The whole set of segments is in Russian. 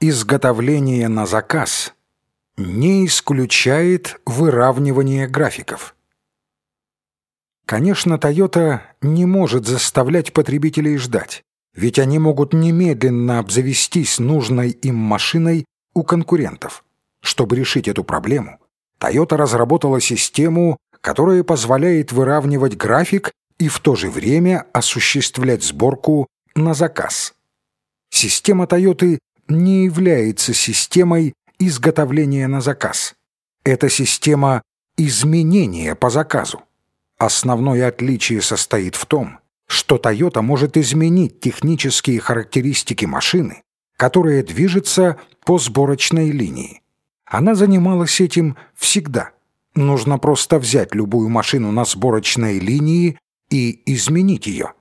изготовление на заказ не исключает выравнивание графиков. Конечно, Toyota не может заставлять потребителей ждать, ведь они могут немедленно обзавестись нужной им машиной у конкурентов. Чтобы решить эту проблему, Toyota разработала систему, которая позволяет выравнивать график и в то же время осуществлять сборку на заказ. Система Toyota не является системой изготовления на заказ. Это система изменения по заказу. Основное отличие состоит в том, что Toyota может изменить технические характеристики машины, которая движется по сборочной линии. Она занималась этим всегда. Нужно просто взять любую машину на сборочной линии и изменить ее.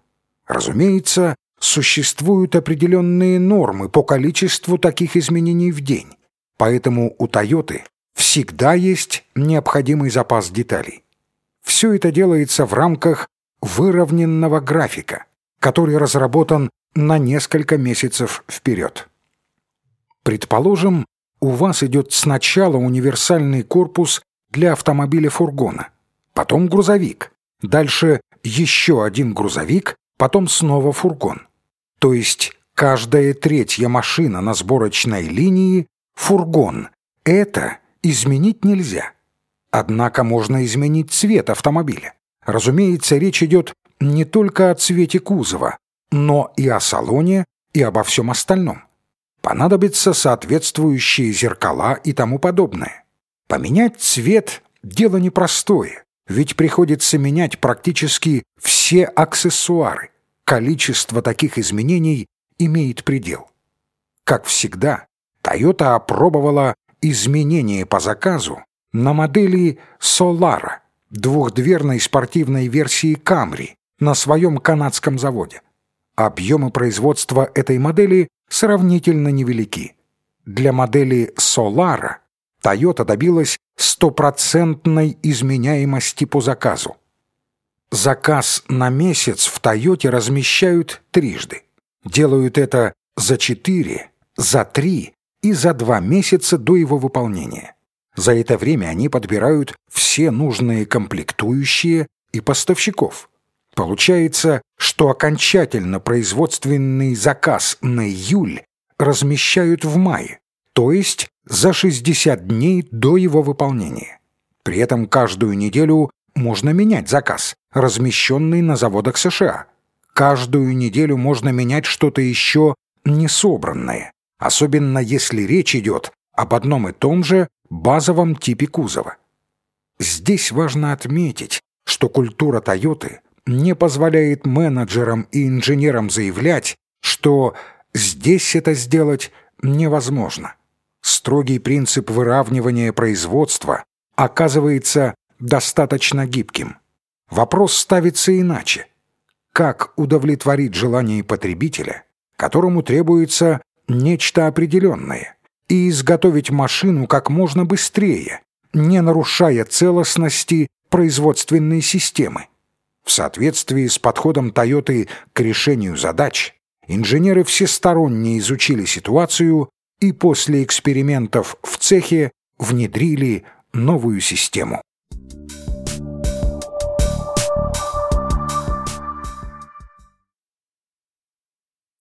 Разумеется, существуют определенные нормы по количеству таких изменений в день, поэтому у Toyota всегда есть необходимый запас деталей. Все это делается в рамках выровненного графика, который разработан на несколько месяцев вперед. Предположим, у вас идет сначала универсальный корпус для автомобиля-фургона, потом грузовик, дальше еще один грузовик, потом снова фургон. То есть каждая третья машина на сборочной линии – фургон. Это изменить нельзя. Однако можно изменить цвет автомобиля. Разумеется, речь идет не только о цвете кузова, но и о салоне, и обо всем остальном. Понадобятся соответствующие зеркала и тому подобное. Поменять цвет – дело непростое, ведь приходится менять практически все аксессуары. Количество таких изменений имеет предел. Как всегда, Toyota опробовала изменения по заказу на модели Solara, двухдверной спортивной версии Camry, на своем канадском заводе. Объемы производства этой модели сравнительно невелики. Для модели Solara Toyota добилась стопроцентной изменяемости по заказу. Заказ на месяц в Тойоте размещают трижды. Делают это за четыре, за три и за два месяца до его выполнения. За это время они подбирают все нужные комплектующие и поставщиков. Получается, что окончательно производственный заказ на июль размещают в мае, то есть за 60 дней до его выполнения. При этом каждую неделю можно менять заказ, размещенный на заводах США. Каждую неделю можно менять что-то еще несобранное, особенно если речь идет об одном и том же базовом типе кузова. Здесь важно отметить, что культура Тойоты не позволяет менеджерам и инженерам заявлять, что здесь это сделать невозможно. Строгий принцип выравнивания производства оказывается достаточно гибким. Вопрос ставится иначе. Как удовлетворить желание потребителя, которому требуется нечто определенное, и изготовить машину как можно быстрее, не нарушая целостности производственной системы? В соответствии с подходом Toyota к решению задач, инженеры всесторонне изучили ситуацию и после экспериментов в цехе внедрили новую систему.